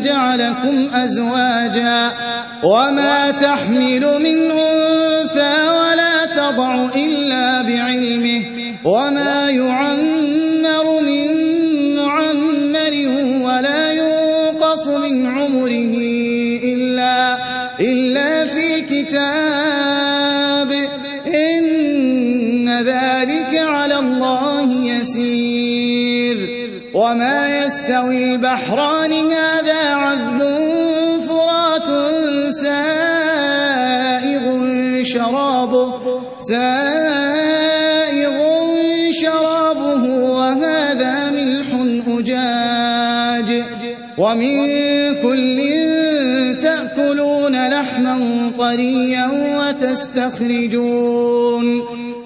جعلكم أزواجا وما تحمل من أنثى ولا تضع إلا بعلمه وما يعمر شرابه سائغ شرابه وهذا ملح أجاج. ومن كل تأكلون لحما طريا وتستخرجون.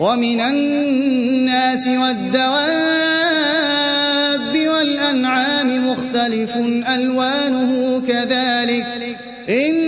ومن الناس والدواب والأنعام مختلف ألوانه كذلك. إنما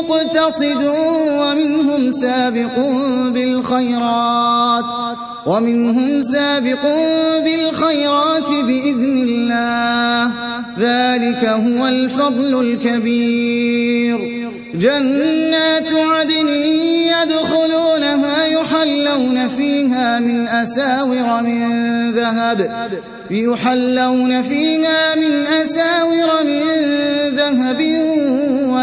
مقتصد ومنهم سابق بالخيرات ومنهم سابق بالخيرات بإذن الله. ذلك هو الفضل الكبير. جنات عدن يدخلونها يحلون فيها من أساور من ذهب يحلون فيها من أساور من ذهب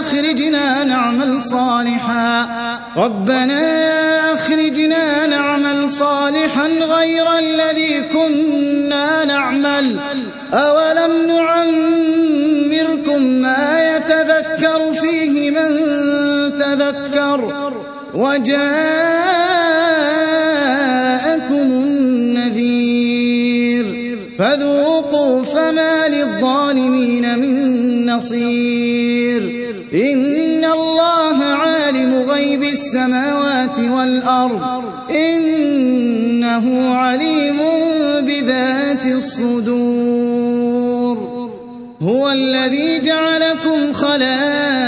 أخرجنا نعمل صالحا. ربنا أخرجنا نعمل صالحا غير الذي كنا نعمل. أولم نعمركم ما يتذكر فيه من تذكر؟ وجاءكم من نصير إن الله عالم غيب السماوات والأرض. إنه عليم بذات الصدور. هو الذي جعلكم خلائف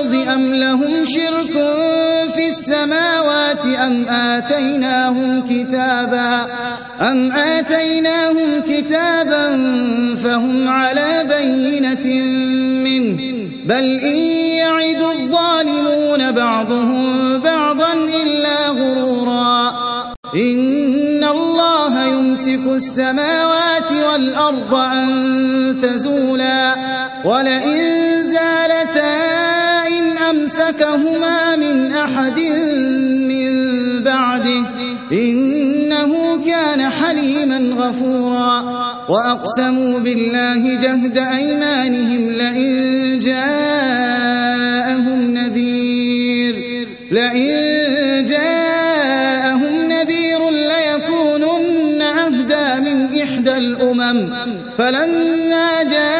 الأرض أم لهم شرك في السماوات أم آتيناهم كتابا أم آتيناهم كتابا فهم على بينة منه بل إن يعد الظالمون بعضهم بعضا إلا غرورا إن الله يمسك السماوات والأرض أن تزولا ولئن أمسكهما من أحد من بعده. إنه كان حليما غفورا. وأقسموا بالله جهد أيمانهم لئن جاءهم نذير. لئن جاءهم نذير ليكونن أهدى من إحدى الأمم. فلما جاءهم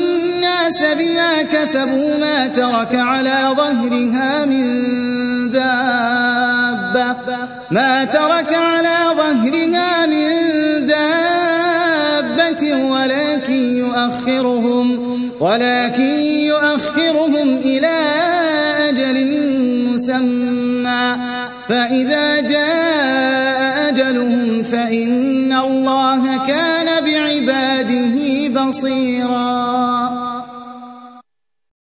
الناس بما كسبوا ما ترك على ظهرها من دابة. ما ترك على ظهرها من دابة ولكن يؤخرهم ولكن يؤخرهم إلى أجل مسمى. فإذا جاء أجلهم فإن الله كان بعباده بصيراً.